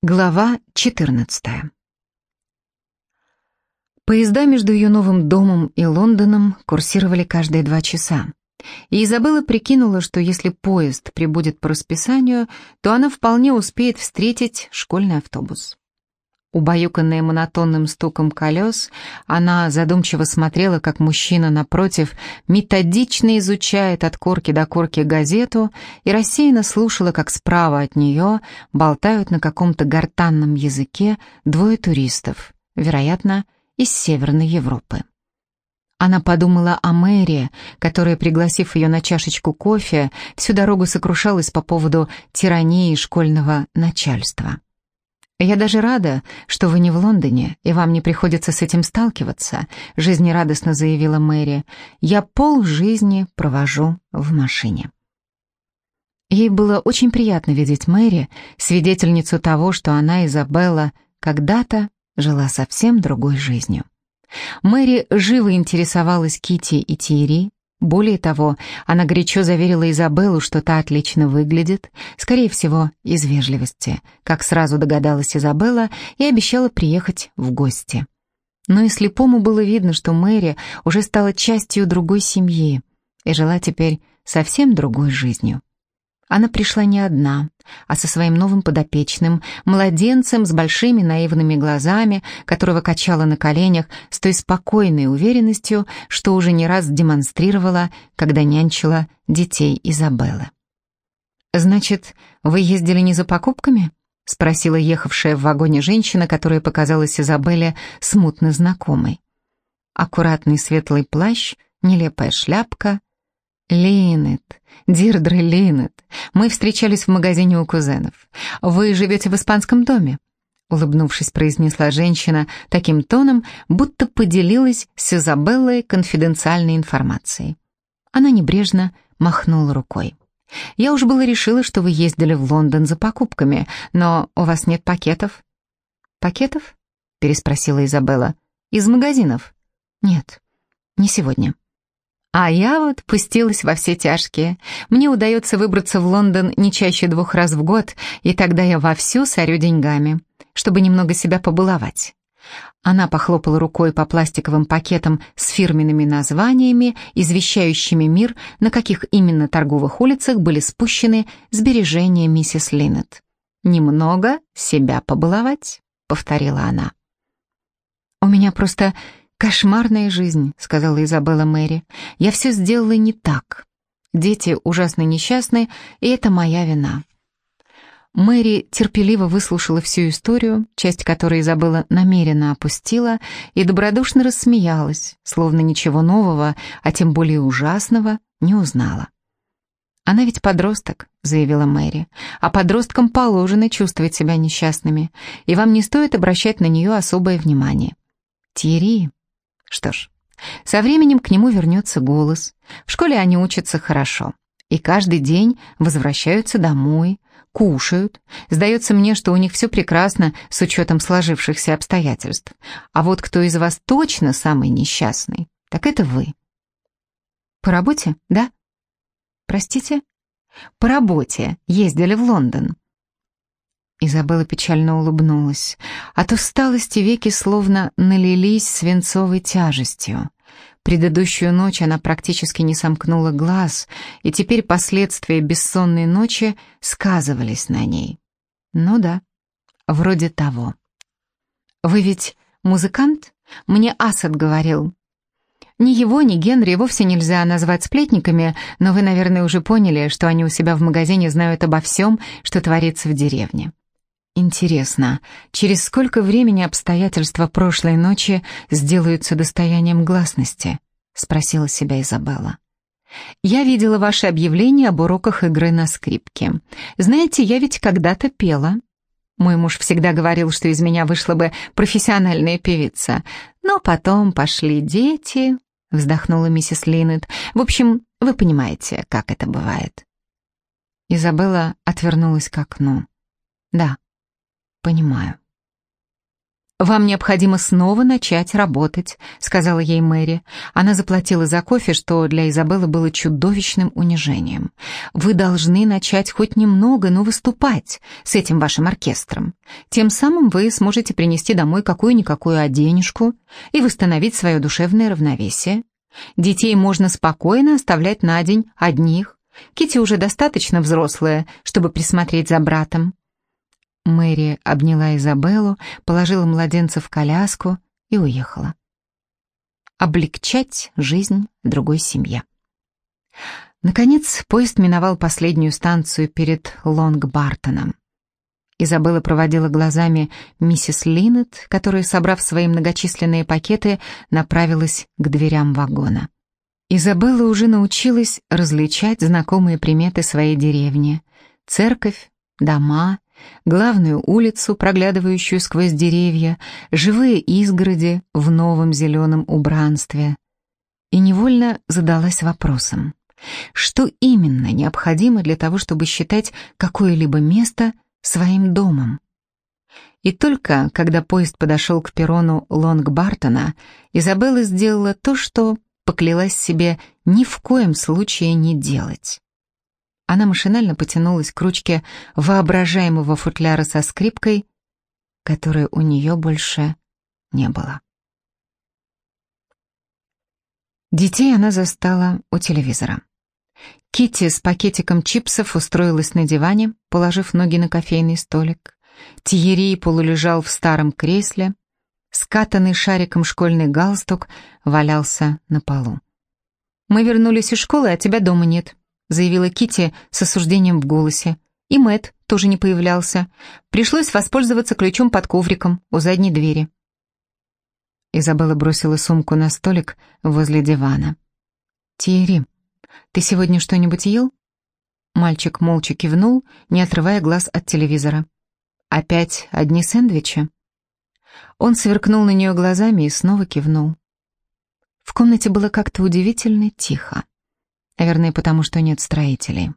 Глава 14 Поезда между ее новым домом и Лондоном курсировали каждые два часа. И Изабелла прикинула, что если поезд прибудет по расписанию, то она вполне успеет встретить школьный автобус. Убаюканная монотонным стуком колес, она задумчиво смотрела, как мужчина напротив методично изучает от корки до корки газету и рассеянно слушала, как справа от нее болтают на каком-то гортанном языке двое туристов, вероятно, из Северной Европы. Она подумала о Мэри, которая, пригласив ее на чашечку кофе, всю дорогу сокрушалась по поводу тирании школьного начальства. «Я даже рада, что вы не в Лондоне, и вам не приходится с этим сталкиваться», жизнерадостно заявила Мэри. «Я пол жизни провожу в машине». Ей было очень приятно видеть Мэри, свидетельницу того, что она, Изабелла, когда-то жила совсем другой жизнью. Мэри живо интересовалась Кити и Тири, более того, она горячо заверила Изабеллу, что та отлично выглядит, скорее всего, из вежливости, как сразу догадалась Изабелла и обещала приехать в гости. Но и слепому было видно, что Мэри уже стала частью другой семьи и жила теперь совсем другой жизнью. Она пришла не одна, а со своим новым подопечным, младенцем с большими наивными глазами, которого качала на коленях с той спокойной уверенностью, что уже не раз демонстрировала, когда нянчила детей Изабеллы. «Значит, вы ездили не за покупками?» — спросила ехавшая в вагоне женщина, которая показалась Изабелле смутно знакомой. Аккуратный светлый плащ, нелепая шляпка, «Линет, Дирдре Линет, мы встречались в магазине у кузенов. Вы живете в испанском доме?» Улыбнувшись, произнесла женщина таким тоном, будто поделилась с Изабеллой конфиденциальной информацией. Она небрежно махнула рукой. «Я уж было решила, что вы ездили в Лондон за покупками, но у вас нет пакетов». «Пакетов?» — переспросила Изабелла. «Из магазинов?» «Нет, не сегодня». А я вот пустилась во все тяжкие. Мне удается выбраться в Лондон не чаще двух раз в год, и тогда я вовсю сорю деньгами, чтобы немного себя побаловать. Она похлопала рукой по пластиковым пакетам с фирменными названиями, извещающими мир, на каких именно торговых улицах были спущены сбережения миссис Линнет. «Немного себя побаловать», — повторила она. «У меня просто «Кошмарная жизнь», — сказала Изабелла Мэри. «Я все сделала не так. Дети ужасно несчастны, и это моя вина». Мэри терпеливо выслушала всю историю, часть которой Изабелла намеренно опустила, и добродушно рассмеялась, словно ничего нового, а тем более ужасного, не узнала. «Она ведь подросток», — заявила Мэри, «а подросткам положено чувствовать себя несчастными, и вам не стоит обращать на нее особое внимание». «Тири», что ж, со временем к нему вернется голос. В школе они учатся хорошо. И каждый день возвращаются домой, кушают. Сдается мне, что у них все прекрасно с учетом сложившихся обстоятельств. А вот кто из вас точно самый несчастный, так это вы. По работе, да? Простите? По работе ездили в Лондон. Изабелла печально улыбнулась. От усталости веки словно налились свинцовой тяжестью. Предыдущую ночь она практически не сомкнула глаз, и теперь последствия бессонной ночи сказывались на ней. Ну да, вроде того. «Вы ведь музыкант?» Мне Асад говорил. Ни его, ни Генри вовсе нельзя назвать сплетниками, но вы, наверное, уже поняли, что они у себя в магазине знают обо всем, что творится в деревне. Интересно, через сколько времени обстоятельства прошлой ночи сделаются достоянием гласности? Спросила себя Изабелла. Я видела ваше объявление об уроках игры на скрипке. Знаете, я ведь когда-то пела. Мой муж всегда говорил, что из меня вышла бы профессиональная певица. Но потом пошли дети, вздохнула миссис Линнет. В общем, вы понимаете, как это бывает. Изабелла отвернулась к окну. Да, понимаю. «Вам необходимо снова начать работать», — сказала ей Мэри. Она заплатила за кофе, что для Изабеллы было чудовищным унижением. «Вы должны начать хоть немного, но выступать с этим вашим оркестром. Тем самым вы сможете принести домой какую-никакую оденежку и восстановить свое душевное равновесие. Детей можно спокойно оставлять на день одних. Кити уже достаточно взрослая, чтобы присмотреть за братом. Мэри обняла Изабеллу, положила младенца в коляску и уехала. Облегчать жизнь другой семье. Наконец, поезд миновал последнюю станцию перед Лонг-Бартоном. Изабелла проводила глазами миссис Линнет, которая, собрав свои многочисленные пакеты, направилась к дверям вагона. Изабелла уже научилась различать знакомые приметы своей деревни. Церковь, дома, главную улицу, проглядывающую сквозь деревья, живые изгороди в новом зеленом убранстве. И невольно задалась вопросом, что именно необходимо для того, чтобы считать какое-либо место своим домом. И только когда поезд подошел к перрону Лонг-Бартона, Изабелла сделала то, что поклялась себе ни в коем случае не делать. Она машинально потянулась к ручке воображаемого футляра со скрипкой, которой у нее больше не было. Детей она застала у телевизора. Китти с пакетиком чипсов устроилась на диване, положив ноги на кофейный столик. Тиери полулежал в старом кресле. Скатанный шариком школьный галстук валялся на полу. «Мы вернулись из школы, а тебя дома нет», заявила Кити с осуждением в голосе. И Мэт тоже не появлялся. Пришлось воспользоваться ключом под ковриком у задней двери. Изабелла бросила сумку на столик возле дивана. «Тиери, ты сегодня что-нибудь ел?» Мальчик молча кивнул, не отрывая глаз от телевизора. «Опять одни сэндвичи?» Он сверкнул на нее глазами и снова кивнул. В комнате было как-то удивительно тихо. Наверное, потому что нет строителей.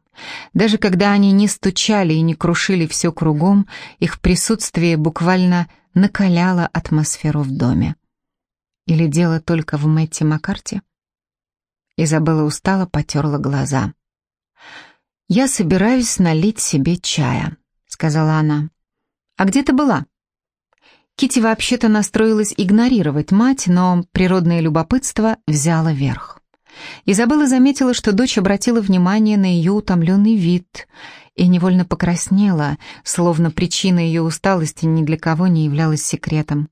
Даже когда они не стучали и не крушили все кругом, их присутствие буквально накаляло атмосферу в доме. Или дело только в Мэтти Маккарти? Изабелла устало потерла глаза. «Я собираюсь налить себе чая», — сказала она. «А где ты была?» Кити вообще-то настроилась игнорировать мать, но природное любопытство взяло верх. Изабелла заметила, что дочь обратила внимание на ее утомленный вид и невольно покраснела, словно причина ее усталости ни для кого не являлась секретом.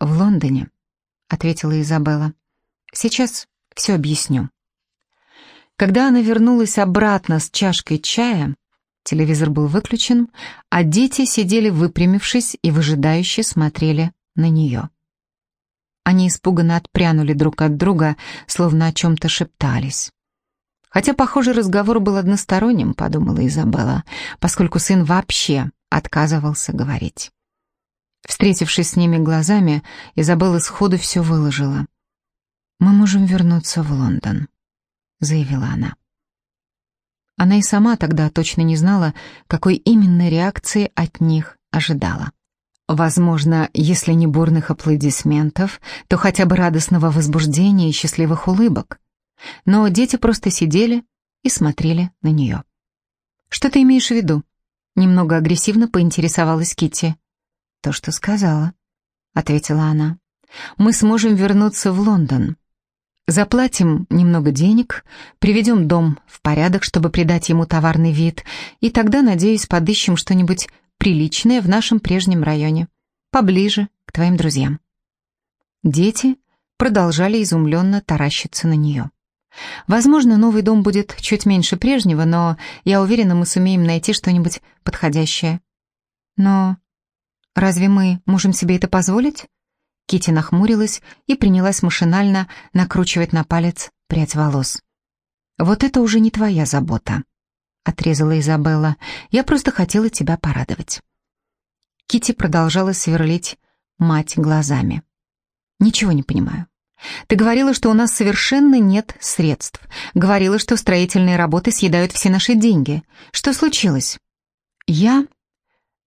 «В Лондоне», — ответила Изабелла. «Сейчас все объясню». Когда она вернулась обратно с чашкой чая, телевизор был выключен, а дети сидели выпрямившись и выжидающе смотрели на нее. Они испуганно отпрянули друг от друга, словно о чем-то шептались. Хотя, похоже, разговор был односторонним, подумала Изабелла, поскольку сын вообще отказывался говорить. Встретившись с ними глазами, Изабелла сходу все выложила. «Мы можем вернуться в Лондон», — заявила она. Она и сама тогда точно не знала, какой именно реакции от них ожидала. Возможно, если не бурных аплодисментов, то хотя бы радостного возбуждения и счастливых улыбок. Но дети просто сидели и смотрели на нее. «Что ты имеешь в виду?» Немного агрессивно поинтересовалась Кити. «То, что сказала», — ответила она. «Мы сможем вернуться в Лондон. Заплатим немного денег, приведем дом в порядок, чтобы придать ему товарный вид, и тогда, надеюсь, подыщем что-нибудь приличное в нашем прежнем районе, поближе к твоим друзьям». Дети продолжали изумленно таращиться на нее. Возможно, новый дом будет чуть меньше прежнего, но я уверена, мы сумеем найти что-нибудь подходящее. Но разве мы можем себе это позволить? Кити нахмурилась и принялась машинально накручивать на палец прядь волос. Вот это уже не твоя забота. — отрезала Изабелла. «Я просто хотела тебя порадовать». Кити продолжала сверлить мать глазами. «Ничего не понимаю. Ты говорила, что у нас совершенно нет средств. Говорила, что строительные работы съедают все наши деньги. Что случилось?» «Я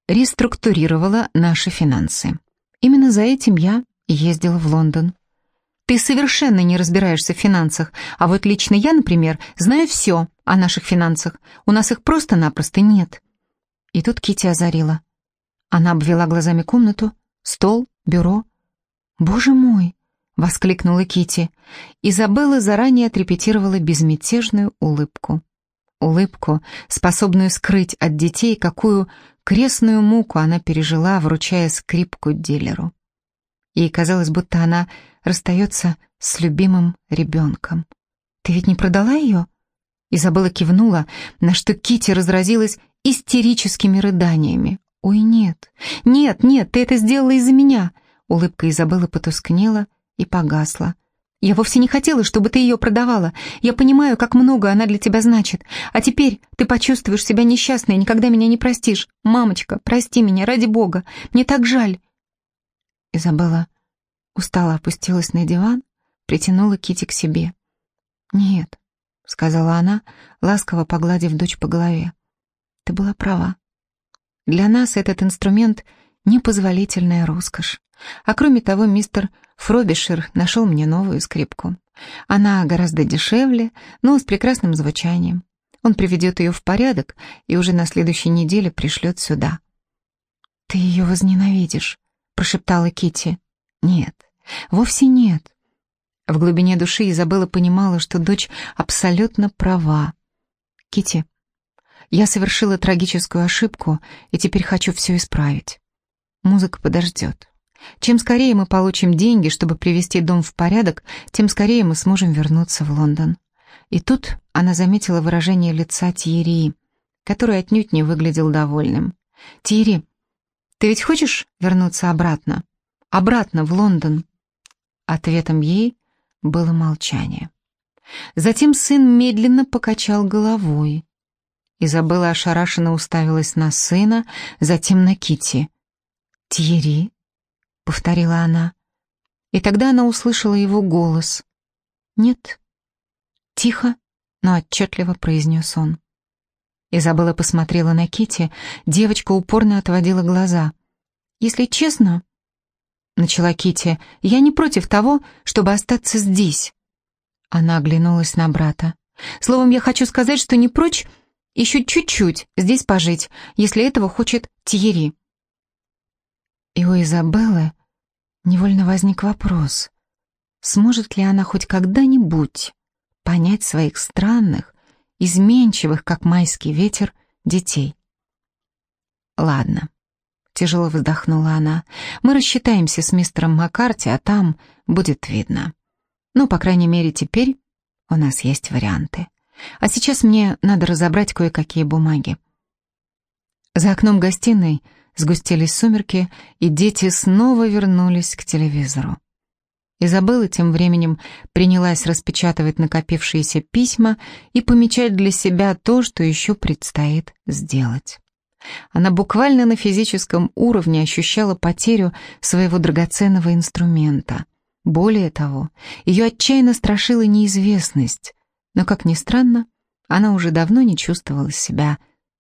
реструктурировала наши финансы. Именно за этим я ездила в Лондон. Ты совершенно не разбираешься в финансах, а вот лично я, например, знаю все о наших финансах. У нас их просто-напросто нет. И тут Кити озарила. Она обвела глазами комнату, стол, бюро. «Боже мой!» — воскликнула Кити. Изабелла заранее отрепетировала безмятежную улыбку. Улыбку, способную скрыть от детей, какую крестную муку она пережила, вручая скрипку дилеру. Ей казалось, будто она расстается с любимым ребенком. «Ты ведь не продала ее?» Изабелла кивнула, на что Кити разразилась истерическими рыданиями. «Ой, нет, нет, нет, ты это сделала из-за меня!» Улыбка Изабеллы потускнела и погасла. «Я вовсе не хотела, чтобы ты ее продавала. Я понимаю, как много она для тебя значит. А теперь ты почувствуешь себя несчастной и никогда меня не простишь. Мамочка, прости меня, ради бога. Мне так жаль». Изабелла устало опустилась на диван, притянула Кити к себе. «Нет», — сказала она, ласково погладив дочь по голове. «Ты была права. Для нас этот инструмент — непозволительная роскошь. А кроме того, мистер Фробишер нашел мне новую скрипку. Она гораздо дешевле, но с прекрасным звучанием. Он приведет ее в порядок и уже на следующей неделе пришлет сюда. «Ты ее возненавидишь», — прошептала Кити. «Нет, вовсе нет». В глубине души Изабелла понимала, что дочь абсолютно права. Кити, я совершила трагическую ошибку и теперь хочу все исправить. Музыка подождет. Чем скорее мы получим деньги, чтобы привести дом в порядок, тем скорее мы сможем вернуться в Лондон. И тут она заметила выражение лица Тьерри, который отнюдь не выглядел довольным. «Тьерри, ты ведь хочешь вернуться обратно? Обратно в Лондон?» Ответом ей было молчание. Затем сын медленно покачал головой. Изабелла ошарашенно уставилась на сына, затем на Кити. «Тьерри?» — повторила она. И тогда она услышала его голос. «Нет». Тихо, но отчетливо произнес он. Изабелла посмотрела на Кити, девочка упорно отводила глаза. «Если честно...» — начала Кити, — «я не против того, чтобы остаться здесь». Она оглянулась на брата. «Словом, я хочу сказать, что не прочь еще чуть-чуть здесь пожить, если этого хочет Тьерри». И у Изабеллы невольно возник вопрос, сможет ли она хоть когда-нибудь понять своих странных, изменчивых, как майский ветер, детей. «Ладно», — тяжело вздохнула она, — «мы рассчитаемся с мистером Маккарти, а там будет видно. Ну, по крайней мере, теперь у нас есть варианты». А сейчас мне надо разобрать кое-какие бумаги. За окном гостиной сгустились сумерки, и дети снова вернулись к телевизору. Изабелла тем временем принялась распечатывать накопившиеся письма и помечать для себя то, что еще предстоит сделать. Она буквально на физическом уровне ощущала потерю своего драгоценного инструмента. Более того, ее отчаянно страшила неизвестность, но, как ни странно, она уже давно не чувствовала себя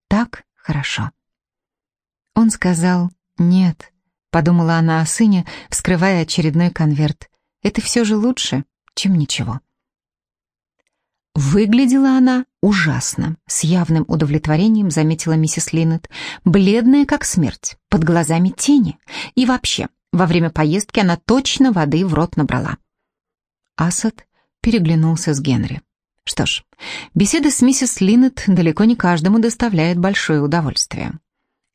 так хорошо. Он сказал «нет», — подумала она о сыне, вскрывая очередной конверт. «Это все же лучше, чем ничего». Выглядела она ужасно, с явным удовлетворением заметила миссис Линнет, бледная как смерть, под глазами тени. И вообще, во время поездки она точно воды в рот набрала. Асад переглянулся с Генри. Что ж, беседа с миссис Линнет далеко не каждому доставляет большое удовольствие.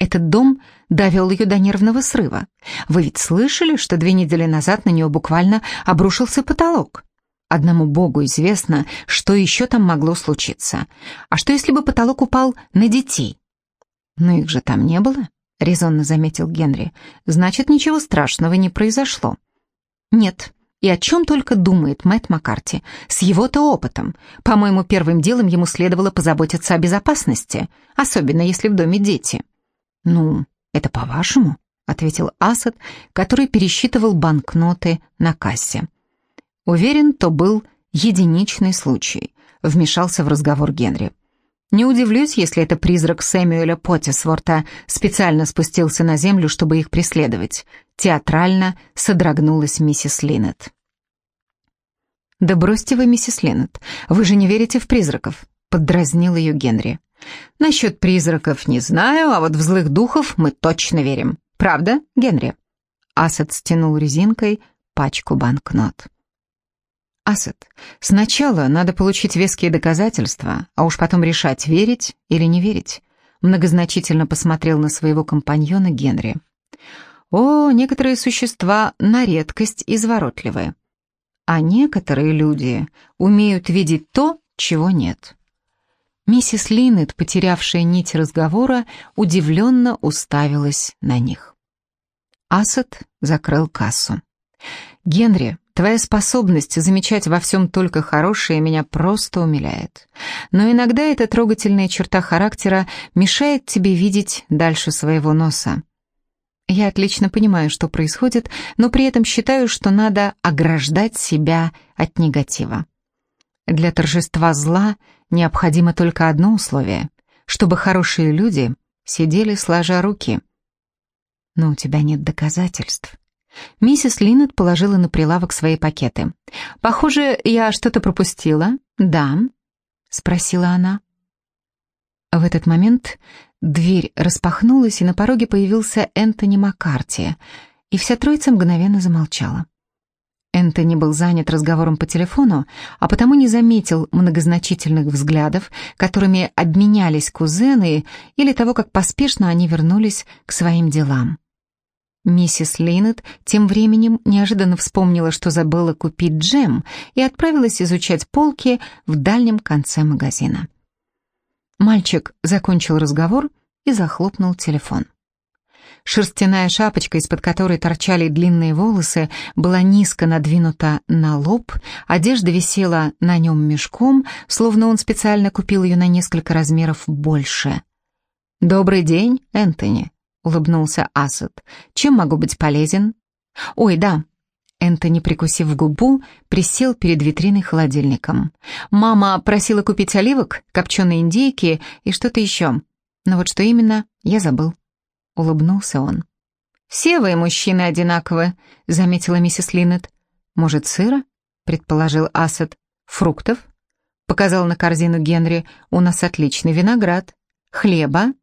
Этот дом довел ее до нервного срыва. Вы ведь слышали, что две недели назад на нее буквально обрушился потолок? Одному богу известно, что еще там могло случиться. А что, если бы потолок упал на детей? Но их же там не было, резонно заметил Генри. Значит, ничего страшного не произошло. Нет, и о чем только думает Мэтт Маккарти. С его-то опытом. По-моему, первым делом ему следовало позаботиться о безопасности, особенно если в доме дети. «Ну, это по-вашему?» — ответил Асад, который пересчитывал банкноты на кассе. Уверен, то был единичный случай, вмешался в разговор Генри. Не удивлюсь, если это призрак Сэмюэля Поттисворта специально спустился на землю, чтобы их преследовать. Театрально содрогнулась миссис Линнет. «Да бросьте вы, миссис Линнет, вы же не верите в призраков», — поддразнил ее Генри. «Насчет призраков не знаю, а вот в злых духов мы точно верим. Правда, Генри?» Асад стянул резинкой пачку банкнот. «Асад, сначала надо получить веские доказательства, а уж потом решать, верить или не верить», многозначительно посмотрел на своего компаньона Генри. «О, некоторые существа на редкость изворотливые, а некоторые люди умеют видеть то, чего нет». Миссис Линнет, потерявшая нить разговора, удивленно уставилась на них. Асад закрыл кассу. «Генри, твоя способность замечать во всем только хорошее меня просто умиляет. Но иногда эта трогательная черта характера мешает тебе видеть дальше своего носа. Я отлично понимаю, что происходит, но при этом считаю, что надо ограждать себя от негатива. Для торжества зла необходимо только одно условие, чтобы хорошие люди сидели сложа руки. Но у тебя нет доказательств. Миссис Линнет положила на прилавок свои пакеты. «Похоже, я что-то пропустила». «Да?» — спросила она. В этот момент дверь распахнулась, и на пороге появился Энтони Маккарти, и вся троица мгновенно замолчала. Энтони был занят разговором по телефону, а потому не заметил многозначительных взглядов, которыми обменялись кузены, или того, как поспешно они вернулись к своим делам. Миссис Линнет тем временем неожиданно вспомнила, что забыла купить джем, и отправилась изучать полки в дальнем конце магазина. Мальчик закончил разговор и захлопнул телефон. Шерстяная шапочка, из-под которой торчали длинные волосы, была низко надвинута на лоб, одежда висела на нем мешком, словно он специально купил ее на несколько размеров больше. «Добрый день, Энтони», — улыбнулся Асад. «Чем могу быть полезен?» «Ой, да». Энтони, прикусив губу, присел перед витриной холодильником. «Мама просила купить оливок, копченые индейки и что-то еще. Но вот что именно, я забыл». — улыбнулся он. «Все вы, мужчины, одинаковы», — заметила миссис Линнет. «Может, сыра?» — предположил Асад. «Фруктов?» — показал на корзину Генри. «У нас отличный виноград. Хлеба?»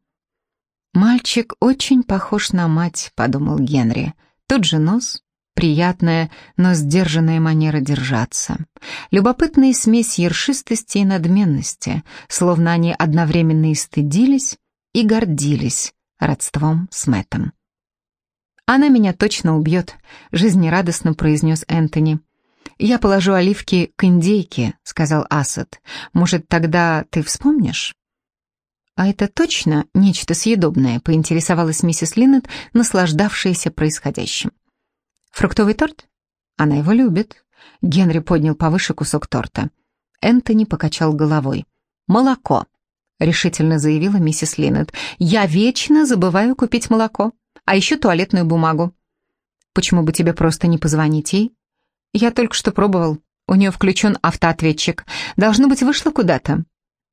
«Мальчик очень похож на мать», — подумал Генри. «Тот же нос, приятная, но сдержанная манера держаться. Любопытная смесь ершистости и надменности, словно они одновременно и стыдились, и гордились родством с Мэттом. «Она меня точно убьет», — жизнерадостно произнес Энтони. «Я положу оливки к индейке», — сказал Асад. «Может, тогда ты вспомнишь?» «А это точно нечто съедобное?» — поинтересовалась миссис Линнет, наслаждавшаяся происходящим. «Фруктовый торт? Она его любит». Генри поднял повыше кусок торта. Энтони покачал головой. «Молоко», — решительно заявила миссис Линнет. «Я вечно забываю купить молоко, а еще туалетную бумагу. Почему бы тебе просто не позвонить ей? Я только что пробовал. У нее включен автоответчик. Должно быть, вышла куда-то.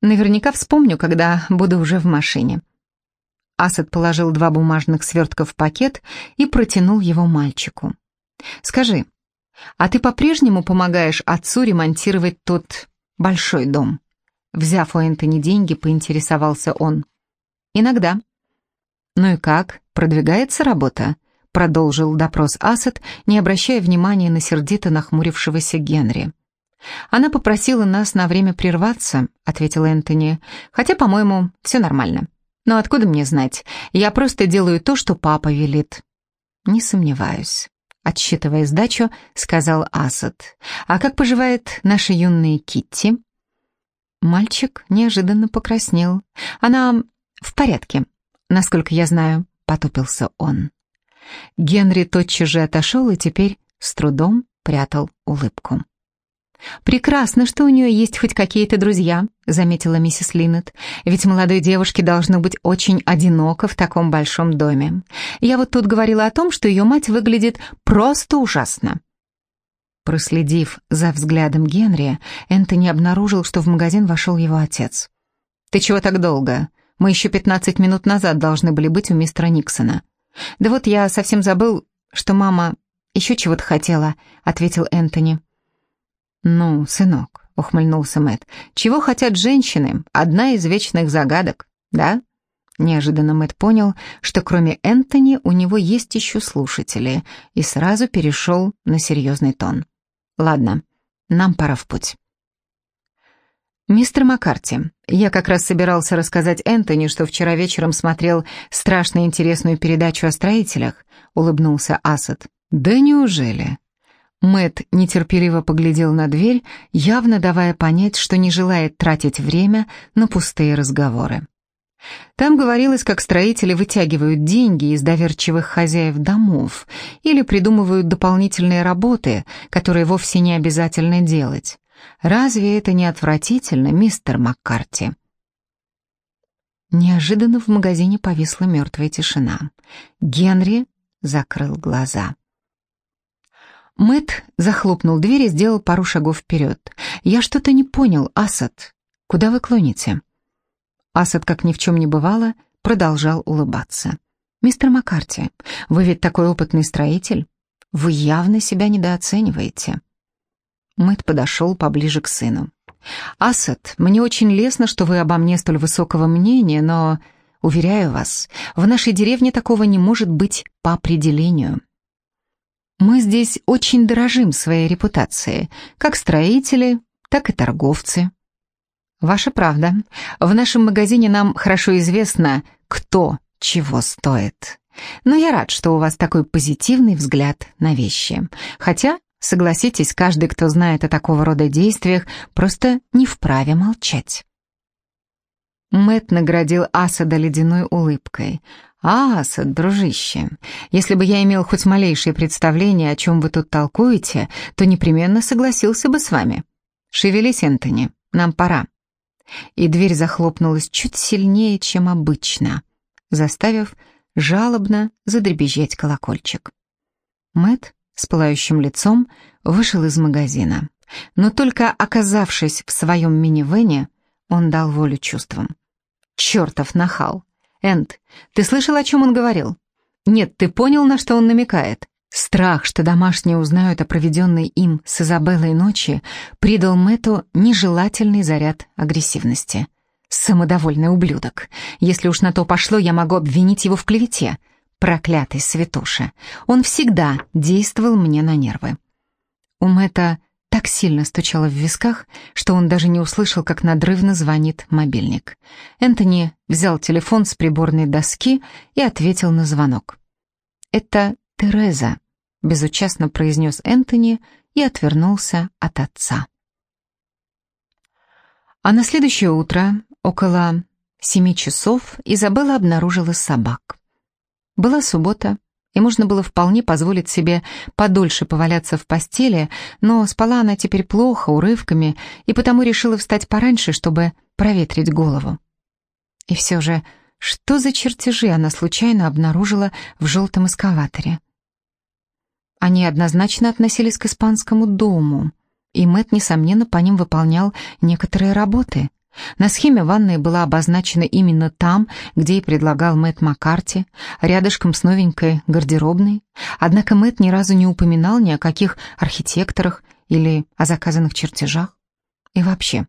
Наверняка вспомню, когда буду уже в машине». Асад положил два бумажных свертка в пакет и протянул его мальчику. «Скажи, а ты по-прежнему помогаешь отцу ремонтировать тот большой дом?» Взяв у Энтони деньги, поинтересовался он. «Иногда». «Ну и как? Продвигается работа?» Продолжил допрос Асад, не обращая внимания на сердито нахмурившегося Генри. «Она попросила нас на время прерваться», — ответил Энтони, «хотя, по-моему, все нормально. Но откуда мне знать? Я просто делаю то, что папа велит». «Не сомневаюсь», — отсчитывая сдачу, сказал Асад. «А как поживает наша юная Китти?» Мальчик неожиданно покраснел. «Она в порядке, насколько я знаю», — потупился он. Генри тотчас же отошел и теперь с трудом прятал улыбку. «Прекрасно, что у нее есть хоть какие-то друзья», — заметила миссис Линнет. «Ведь молодой девушке должно быть очень одиноко в таком большом доме. Я вот тут говорила о том, что ее мать выглядит просто ужасно. Проследив за взглядом Генри, Энтони обнаружил, что в магазин вошел его отец. Ты чего так долго? Мы еще 15 минут назад должны были быть у мистера Никсона. Да вот я совсем забыл, что мама еще чего-то хотела, ответил Энтони. Ну, сынок, ухмыльнулся Мэт. Чего хотят женщины? Одна из вечных загадок, да? Неожиданно Мэт понял, что кроме Энтони у него есть еще слушатели, и сразу перешел на серьезный тон. «Ладно, нам пора в путь». «Мистер Маккарти, я как раз собирался рассказать Энтони, что вчера вечером смотрел страшно интересную передачу о строителях», — улыбнулся Асад. «Да неужели?» Мэт нетерпеливо поглядел на дверь, явно давая понять, что не желает тратить время на пустые разговоры. Там говорилось, как строители вытягивают деньги из доверчивых хозяев домов или придумывают дополнительные работы, которые вовсе не обязательно делать. Разве это не отвратительно, мистер Маккарти? Неожиданно в магазине повисла мертвая тишина. Генри закрыл глаза. Мэт захлопнул дверь и сделал пару шагов вперед. «Я что-то не понял, Асад. Куда вы клоните?» Асад, как ни в чем не бывало, продолжал улыбаться. «Мистер Маккарти, вы ведь такой опытный строитель. Вы явно себя недооцениваете». Мэт подошел поближе к сыну. «Асад, мне очень лестно, что вы обо мне столь высокого мнения, но, уверяю вас, в нашей деревне такого не может быть по определению. Мы здесь очень дорожим своей репутацией, как строители, так и торговцы. Ваша правда. В нашем магазине нам хорошо известно, кто чего стоит. Но я рад, что у вас такой позитивный взгляд на вещи. Хотя, согласитесь, каждый, кто знает о такого рода действиях, просто не вправе молчать. Мэт наградил Асада ледяной улыбкой. «Асад, дружище, если бы я имел хоть малейшее представление, о чем вы тут толкуете, то непременно согласился бы с вами. Шевелись, Энтони, нам пора» и дверь захлопнулась чуть сильнее, чем обычно, заставив жалобно задребезжать колокольчик. Мэт с пылающим лицом вышел из магазина, но только оказавшись в своем минивэне, он дал волю чувствам. «Чертов нахал! Энд, ты слышал, о чем он говорил? Нет, ты понял, на что он намекает? Страх, что домашние узнают о проведенной им с Изабеллой ночи, придал Мэту нежелательный заряд агрессивности. Самодовольный ублюдок. Если уж на то пошло, я могу обвинить его в клевете. Проклятый святоша. Он всегда действовал мне на нервы. У Мэта так сильно стучало в висках, что он даже не услышал, как надрывно звонит мобильник. Энтони взял телефон с приборной доски и ответил на звонок. «Это Тереза», безучастно произнес Энтони и отвернулся от отца. А на следующее утро, около семи часов, Изабелла обнаружила собак. Была суббота, и можно было вполне позволить себе подольше поваляться в постели, но спала она теперь плохо, урывками, и потому решила встать пораньше, чтобы проветрить голову. И все же, что за чертежи она случайно обнаружила в желтом эскаваторе? Они однозначно относились к испанскому дому, и Мэт, несомненно, по ним выполнял некоторые работы. На схеме ванная была обозначена именно там, где и предлагал Мэт Маккарти, рядышком с новенькой гардеробной. Однако Мэт ни разу не упоминал ни о каких архитекторах или о заказанных чертежах. И вообще,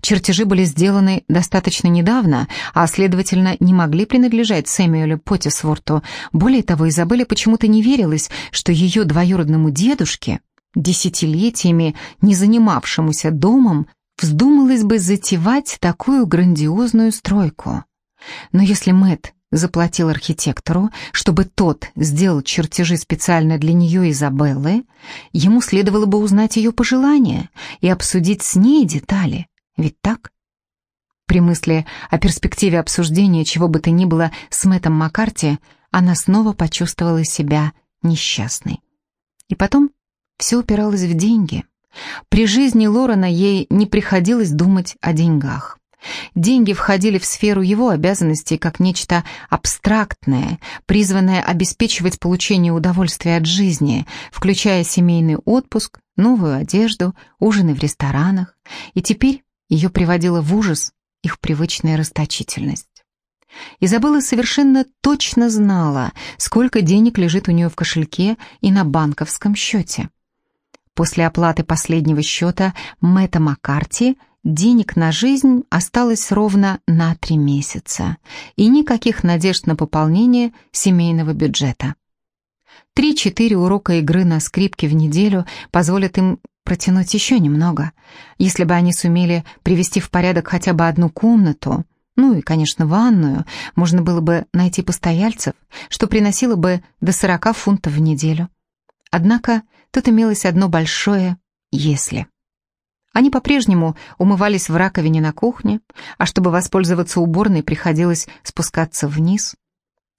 Чертежи были сделаны достаточно недавно, а, следовательно, не могли принадлежать Сэмюэлю Поттисворту. Более того, Изабелле почему-то не верилось, что ее двоюродному дедушке, десятилетиями не занимавшемуся домом, вздумалось бы затевать такую грандиозную стройку. Но если Мэтт заплатил архитектору, чтобы тот сделал чертежи специально для нее Изабеллы, ему следовало бы узнать ее пожелания и обсудить с ней детали. Ведь так? При мысли о перспективе обсуждения чего бы то ни было с Мэттом Маккарти, она снова почувствовала себя несчастной. И потом все упиралось в деньги. При жизни Лорена ей не приходилось думать о деньгах. Деньги входили в сферу его обязанностей как нечто абстрактное, призванное обеспечивать получение удовольствия от жизни, включая семейный отпуск, новую одежду, ужины в ресторанах. И теперь ее приводило в ужас их привычная расточительность. Изабелла совершенно точно знала, сколько денег лежит у нее в кошельке и на банковском счете. После оплаты последнего счета Мэтта Маккарти денег на жизнь осталось ровно на три месяца, и никаких надежд на пополнение семейного бюджета. Три-четыре урока игры на скрипке в неделю позволят им протянуть еще немного. Если бы они сумели привести в порядок хотя бы одну комнату, ну и, конечно, ванную, можно было бы найти постояльцев, что приносило бы до 40 фунтов в неделю. Однако тут имелось одно большое «если». Они по-прежнему умывались в раковине на кухне, а чтобы воспользоваться уборной, приходилось спускаться вниз.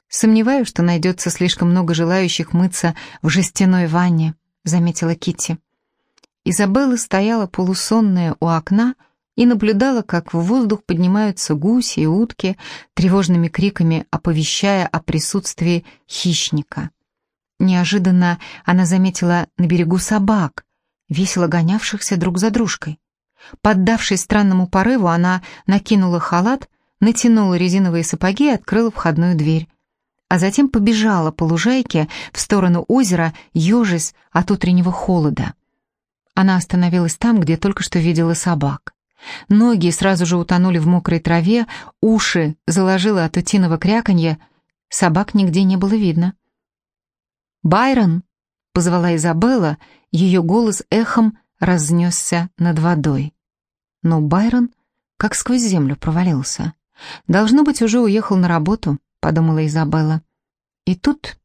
«Сомневаюсь, что найдется слишком много желающих мыться в жестяной ванне», — заметила Китти. Изабелла стояла полусонная у окна и наблюдала, как в воздух поднимаются гуси и утки, тревожными криками оповещая о присутствии хищника. Неожиданно она заметила на берегу собак, весело гонявшихся друг за дружкой. Поддавшись странному порыву, она накинула халат, натянула резиновые сапоги и открыла входную дверь а затем побежала по лужайке в сторону озера, ежась от утреннего холода. Она остановилась там, где только что видела собак. Ноги сразу же утонули в мокрой траве, уши заложило от утиного кряканья, собак нигде не было видно. «Байрон!» — позвала Изабелла, ее голос эхом разнесся над водой. Но Байрон как сквозь землю провалился. Должно быть, уже уехал на работу подумала Изабелла. И тут,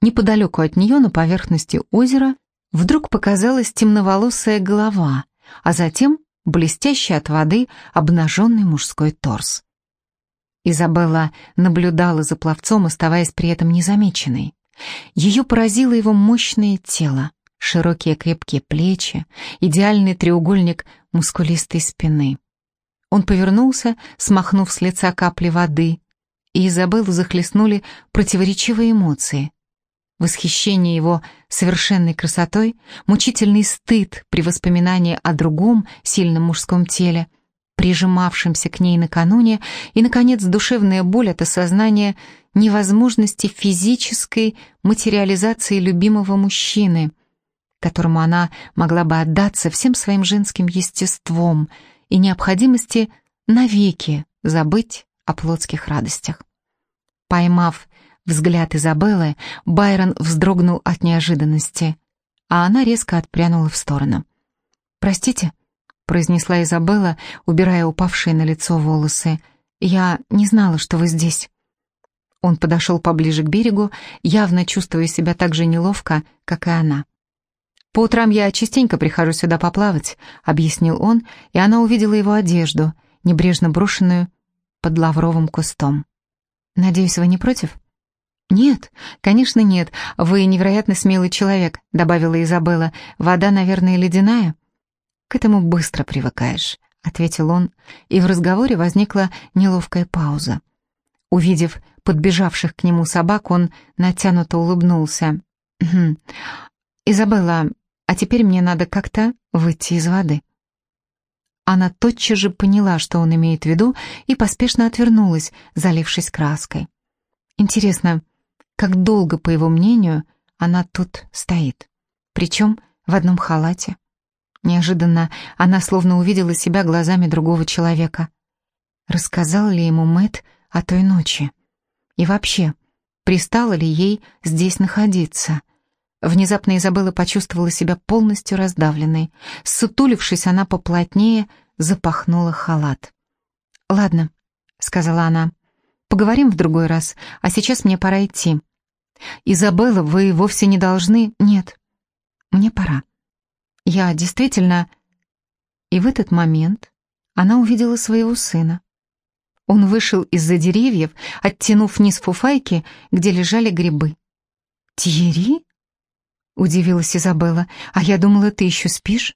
неподалеку от нее, на поверхности озера, вдруг показалась темноволосая голова, а затем блестящий от воды обнаженный мужской торс. Изабелла наблюдала за пловцом, оставаясь при этом незамеченной. Ее поразило его мощное тело, широкие крепкие плечи, идеальный треугольник мускулистой спины. Он повернулся, смахнув с лица капли воды, и Изабеллу захлестнули противоречивые эмоции. Восхищение его совершенной красотой, мучительный стыд при воспоминании о другом сильном мужском теле, прижимавшемся к ней накануне, и, наконец, душевная боль от осознания невозможности физической материализации любимого мужчины, которому она могла бы отдаться всем своим женским естеством и необходимости навеки забыть о плотских радостях. Поймав взгляд Изабеллы, Байрон вздрогнул от неожиданности, а она резко отпрянула в сторону. «Простите», — произнесла Изабелла, убирая упавшие на лицо волосы, «я не знала, что вы здесь». Он подошел поближе к берегу, явно чувствуя себя так же неловко, как и она. «По утрам я частенько прихожу сюда поплавать», — объяснил он, и она увидела его одежду, небрежно брошенную под лавровым кустом. «Надеюсь, вы не против?» «Нет, конечно нет. Вы невероятно смелый человек», — добавила Изабелла. «Вода, наверное, ледяная?» «К этому быстро привыкаешь», — ответил он, и в разговоре возникла неловкая пауза. Увидев подбежавших к нему собак, он натянуто улыбнулся. «Хм. «Изабелла, а теперь мне надо как-то выйти из воды». Она тотчас же поняла, что он имеет в виду, и поспешно отвернулась, залившись краской. Интересно, как долго, по его мнению, она тут стоит? Причем в одном халате. Неожиданно она словно увидела себя глазами другого человека. Рассказал ли ему Мэт о той ночи? И вообще, пристало ли ей здесь находиться? Внезапно Изабелла почувствовала себя полностью раздавленной. Сутулившись, она поплотнее запахнула халат. «Ладно», — сказала она, — «поговорим в другой раз, а сейчас мне пора идти». «Изабелла, вы вовсе не должны...» «Нет, мне пора. Я действительно...» И в этот момент она увидела своего сына. Он вышел из-за деревьев, оттянув низ фуфайки, где лежали грибы. «Тьерри?» — удивилась Изабелла. «А я думала, ты еще спишь?»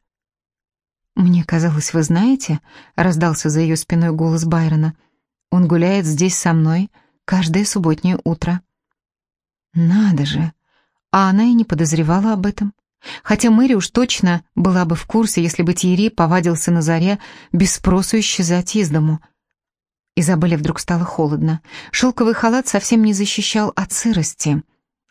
«Мне казалось, вы знаете», — раздался за ее спиной голос Байрона. «Он гуляет здесь со мной каждое субботнее утро». «Надо же!» А она и не подозревала об этом. Хотя Мэри уж точно была бы в курсе, если бы Тьерри повадился на заре без спросу исчезать из дому. Изабелле вдруг стало холодно. Шелковый халат совсем не защищал от сырости.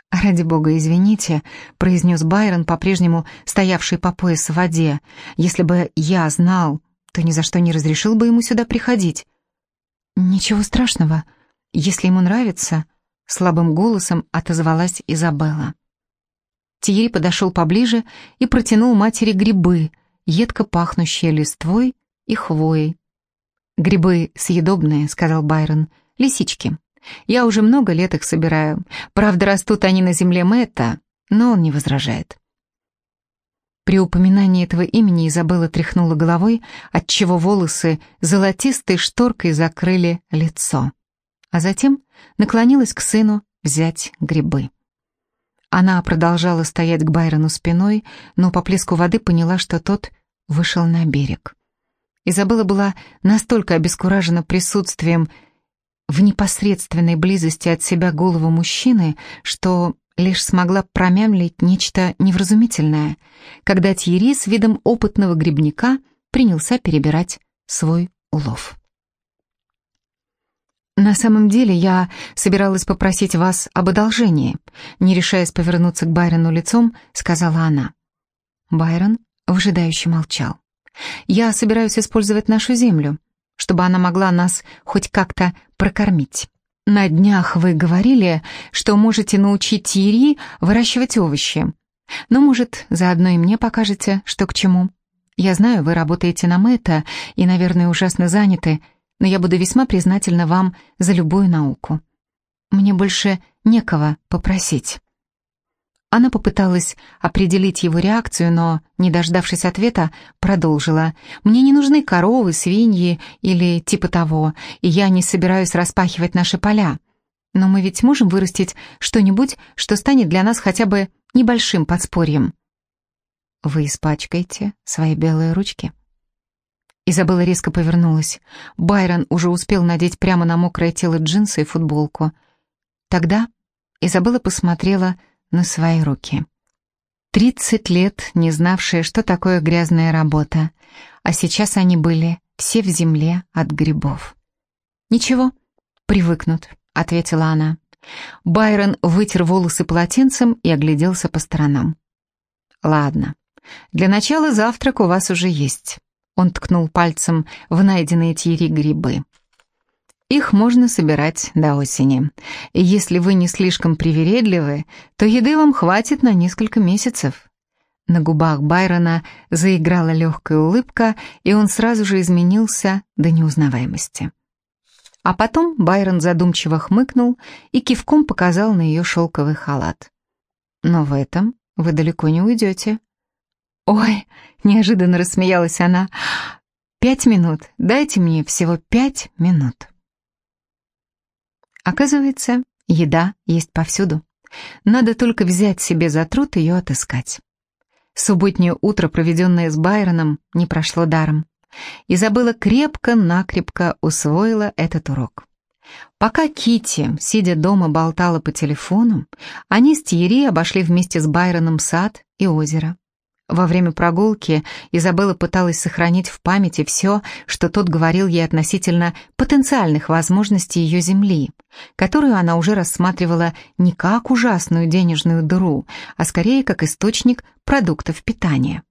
«Ради бога, извините», — произнес Байрон, по-прежнему стоявший по пояс в воде. «Если бы я знал, то ни за что не разрешил бы ему сюда приходить». «Ничего страшного, если ему нравится», — слабым голосом отозвалась Изабелла. Тиери подошел поближе и протянул матери грибы, едко пахнущие листвой и хвоей. «Грибы съедобные», — сказал Байрон. «Лисички. Я уже много лет их собираю. Правда, растут они на земле Мэтта, но он не возражает». При упоминании этого имени Изабелла тряхнула головой, отчего волосы золотистой шторкой закрыли лицо. А затем наклонилась к сыну взять грибы. Она продолжала стоять к Байрону спиной, но по плеску воды поняла, что тот вышел на берег. Изабелла была настолько обескуражена присутствием в непосредственной близости от себя голову мужчины, что лишь смогла промямлить нечто невразумительное, когда Тьерри с видом опытного грибника принялся перебирать свой улов. «На самом деле я собиралась попросить вас об одолжении», не решаясь повернуться к Байрону лицом, сказала она. Байрон выжидающе молчал. Я собираюсь использовать нашу землю, чтобы она могла нас хоть как-то прокормить. На днях вы говорили, что можете научить Тири выращивать овощи. Но, может, заодно и мне покажете, что к чему. Я знаю, вы работаете на Мэтта и, наверное, ужасно заняты, но я буду весьма признательна вам за любую науку. Мне больше некого попросить. Она попыталась определить его реакцию, но, не дождавшись ответа, продолжила. «Мне не нужны коровы, свиньи или типа того, и я не собираюсь распахивать наши поля. Но мы ведь можем вырастить что-нибудь, что станет для нас хотя бы небольшим подспорьем». «Вы испачкаете свои белые ручки?» Изабелла резко повернулась. Байрон уже успел надеть прямо на мокрое тело джинсы и футболку. Тогда Изабелла посмотрела на свои руки. Тридцать лет, не знавшие, что такое грязная работа, а сейчас они были все в земле от грибов. «Ничего, привыкнут», — ответила она. Байрон вытер волосы полотенцем и огляделся по сторонам. «Ладно, для начала завтрак у вас уже есть». Он ткнул пальцем в найденные Тьерри грибы. Их можно собирать до осени. И если вы не слишком привередливы, то еды вам хватит на несколько месяцев. На губах Байрона заиграла легкая улыбка, и он сразу же изменился до неузнаваемости. А потом Байрон задумчиво хмыкнул и кивком показал на ее шелковый халат. «Но в этом вы далеко не уйдете». «Ой!» — неожиданно рассмеялась она. «Пять минут. Дайте мне всего пять минут». Оказывается, еда есть повсюду. Надо только взять себе за труд ее отыскать. Субботнее утро, проведенное с Байроном, не прошло даром. Изабелла крепко-накрепко усвоила этот урок. Пока Кити, сидя дома, болтала по телефону, они с Тьерри обошли вместе с Байроном сад и озеро. Во время прогулки Изабелла пыталась сохранить в памяти все, что тот говорил ей относительно потенциальных возможностей ее земли, которую она уже рассматривала не как ужасную денежную дыру, а скорее как источник продуктов питания.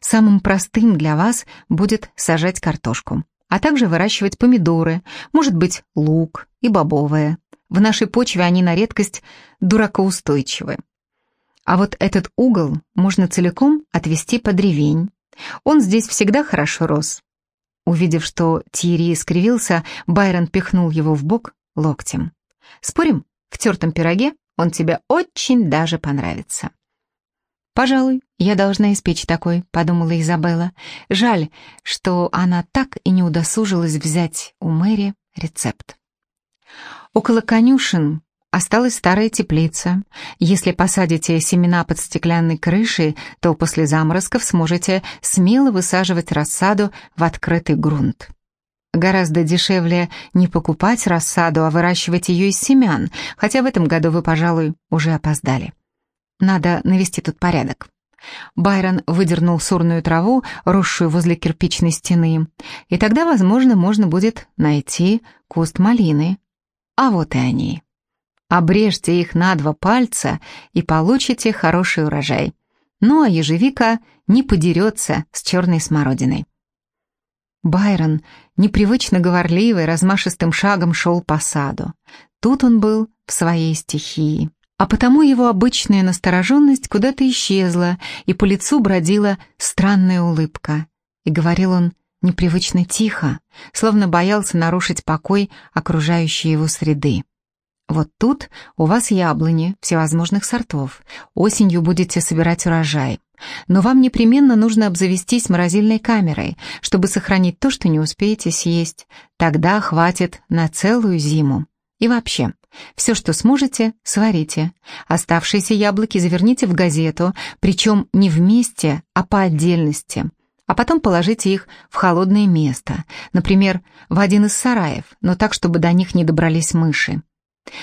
Самым простым для вас будет сажать картошку, а также выращивать помидоры, может быть, лук и бобовые. В нашей почве они на редкость дуракоустойчивы. А вот этот угол можно целиком отвести под ревень. Он здесь всегда хорошо рос. Увидев, что Тьерри скривился, Байрон пихнул его в бок локтем. «Спорим, в тертом пироге он тебе очень даже понравится». «Пожалуй, я должна испечь такой», — подумала Изабелла. Жаль, что она так и не удосужилась взять у Мэри рецепт. Около конюшен Осталась старая теплица. Если посадите семена под стеклянной крышей, то после заморозков сможете смело высаживать рассаду в открытый грунт. Гораздо дешевле не покупать рассаду, а выращивать ее из семян, хотя в этом году вы, пожалуй, уже опоздали. Надо навести тут порядок. Байрон выдернул сорную траву, росшую возле кирпичной стены, и тогда, возможно, можно будет найти куст малины. А вот и они. Обрежьте их на два пальца и получите хороший урожай. Ну а ежевика не подерется с черной смородиной. Байрон, непривычно говорливый, размашистым шагом шел по саду. Тут он был в своей стихии. А потому его обычная настороженность куда-то исчезла, и по лицу бродила странная улыбка. И говорил он непривычно тихо, словно боялся нарушить покой окружающей его среды. Вот тут у вас яблони всевозможных сортов. Осенью будете собирать урожай. Но вам непременно нужно обзавестись морозильной камерой, чтобы сохранить то, что не успеете съесть. Тогда хватит на целую зиму. И вообще, все, что сможете, сварите. Оставшиеся яблоки заверните в газету, причем не вместе, а по отдельности. А потом положите их в холодное место, например, в один из сараев, но так, чтобы до них не добрались мыши.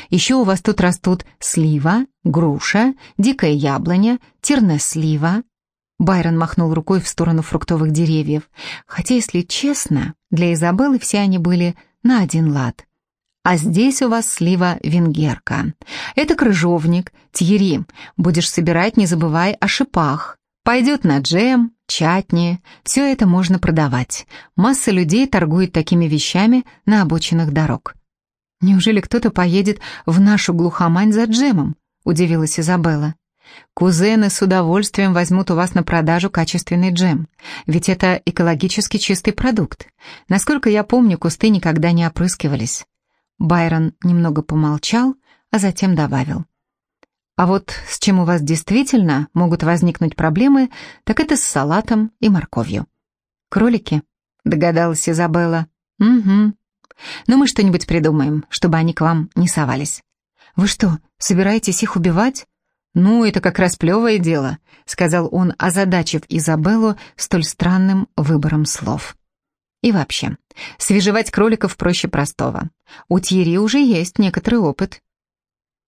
Еще у вас тут растут слива, груша, дикая яблоня, тернослива. Байрон махнул рукой в сторону фруктовых деревьев. Хотя, если честно, для Изабеллы все они были на один лад. А здесь у вас слива венгерка. Это крыжовник, тьери. Будешь собирать, не забывай о шипах. Пойдет на джем, чатни. Все это можно продавать. Масса людей торгует такими вещами на обочинах дорог. «Неужели кто-то поедет в нашу глухомань за джемом?» — удивилась Изабелла. «Кузены с удовольствием возьмут у вас на продажу качественный джем, ведь это экологически чистый продукт. Насколько я помню, кусты никогда не опрыскивались». Байрон немного помолчал, а затем добавил. «А вот с чем у вас действительно могут возникнуть проблемы, так это с салатом и морковью». «Кролики?» — догадалась Изабелла. «Угу», но мы что-нибудь придумаем, чтобы они к вам не совались. Вы что, собираетесь их убивать? Ну, это как раз плевое дело, сказал он, озадачив Изабеллу столь странным выбором слов. И вообще, свежевать кроликов проще простого. У Тьерри уже есть некоторый опыт.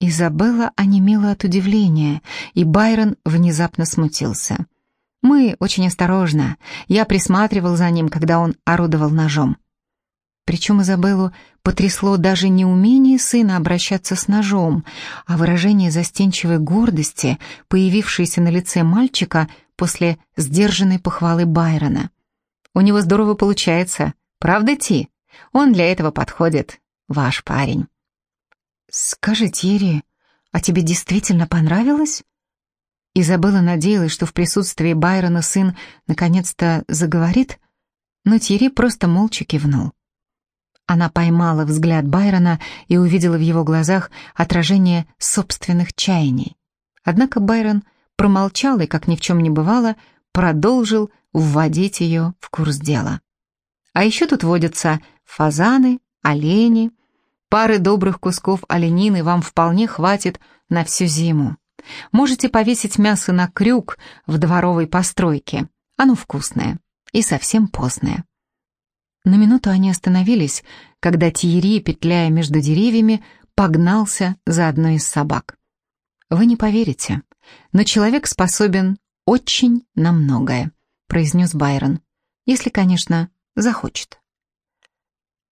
Изабелла онемела от удивления, и Байрон внезапно смутился. Мы очень осторожно. Я присматривал за ним, когда он орудовал ножом. Причем Изабеллу потрясло даже не умение сына обращаться с ножом, а выражение застенчивой гордости, появившееся на лице мальчика после сдержанной похвалы Байрона. «У него здорово получается, правда, Ти? Он для этого подходит, ваш парень». «Скажи, Тири, а тебе действительно понравилось?» Изабелла надеялась, что в присутствии Байрона сын наконец-то заговорит, но Тири просто молча кивнул. Она поймала взгляд Байрона и увидела в его глазах отражение собственных чаяний. Однако Байрон промолчал и, как ни в чем не бывало, продолжил вводить ее в курс дела. А еще тут водятся фазаны, олени. Пары добрых кусков оленины вам вполне хватит на всю зиму. Можете повесить мясо на крюк в дворовой постройке. Оно вкусное и совсем постное. На минуту они остановились, когда Тиери, петляя между деревьями, погнался за одной из собак. «Вы не поверите, но человек способен очень на многое», произнес Байрон, «если, конечно, захочет».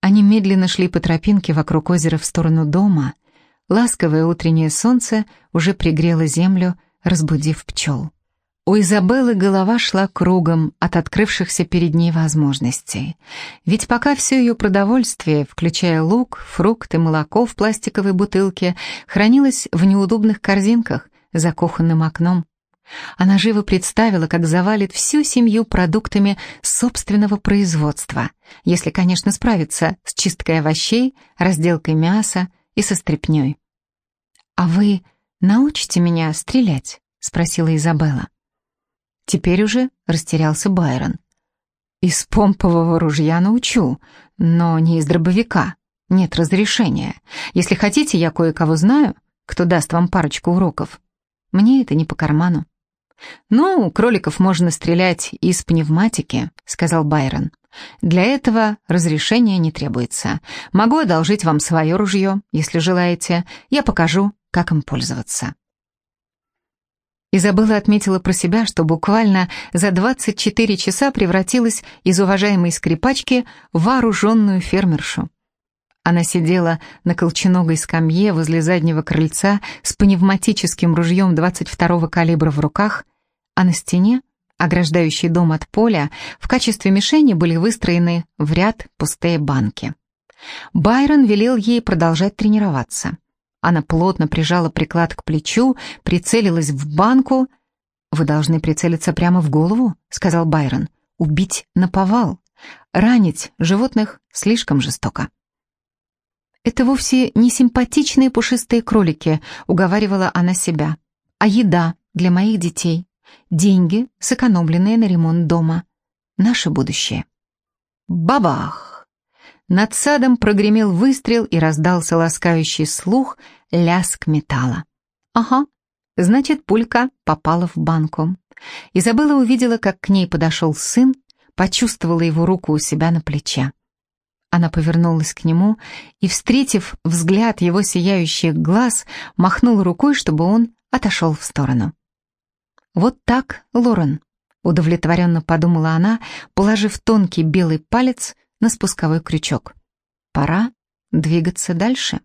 Они медленно шли по тропинке вокруг озера в сторону дома. Ласковое утреннее солнце уже пригрело землю, разбудив пчел. У Изабеллы голова шла кругом от открывшихся перед ней возможностей. Ведь пока все ее продовольствие, включая лук, фрукты, молоко в пластиковой бутылке, хранилось в неудобных корзинках за кухонным окном. Она живо представила, как завалит всю семью продуктами собственного производства, если, конечно, справится с чисткой овощей, разделкой мяса и со стряпнёй. «А вы научите меня стрелять?» — спросила Изабелла. Теперь уже растерялся Байрон. Из помпового ружья научу, но не из дробовика. Нет разрешения. Если хотите, я кое-кого знаю, кто даст вам парочку уроков. Мне это не по карману. «Ну, кроликов можно стрелять из пневматики», — сказал Байрон. «Для этого разрешения не требуется. Могу одолжить вам свое ружье, если желаете. Я покажу, как им пользоваться». Изабелла отметила про себя, что буквально за 24 часа превратилась из уважаемой скрипачки в вооруженную фермершу. Она сидела на колченогой скамье возле заднего крыльца с пневматическим ружьем 22-го калибра в руках, а на стене, ограждающей дом от поля, в качестве мишени были выстроены в ряд пустые банки. Байрон велел ей продолжать тренироваться. Она плотно прижала приклад к плечу, прицелилась в банку. «Вы должны прицелиться прямо в голову», — сказал Байрон. «Убить наповал. Ранить животных слишком жестоко». «Это вовсе не симпатичные пушистые кролики», — уговаривала она себя, «а еда для моих детей, деньги, сэкономленные на ремонт дома, наше будущее». Бабах! Над садом прогремел выстрел и раздался ласкающий слух ляск металла. Ага, значит, пулька попала в банку. Изабелла увидела, как к ней подошел сын, почувствовала его руку у себя на плече. Она повернулась к нему и, встретив взгляд его сияющих глаз, махнула рукой, чтобы он отошел в сторону. «Вот так, Лорен», — удовлетворенно подумала она, положив тонкий белый палец на спусковой крючок. Пора двигаться дальше.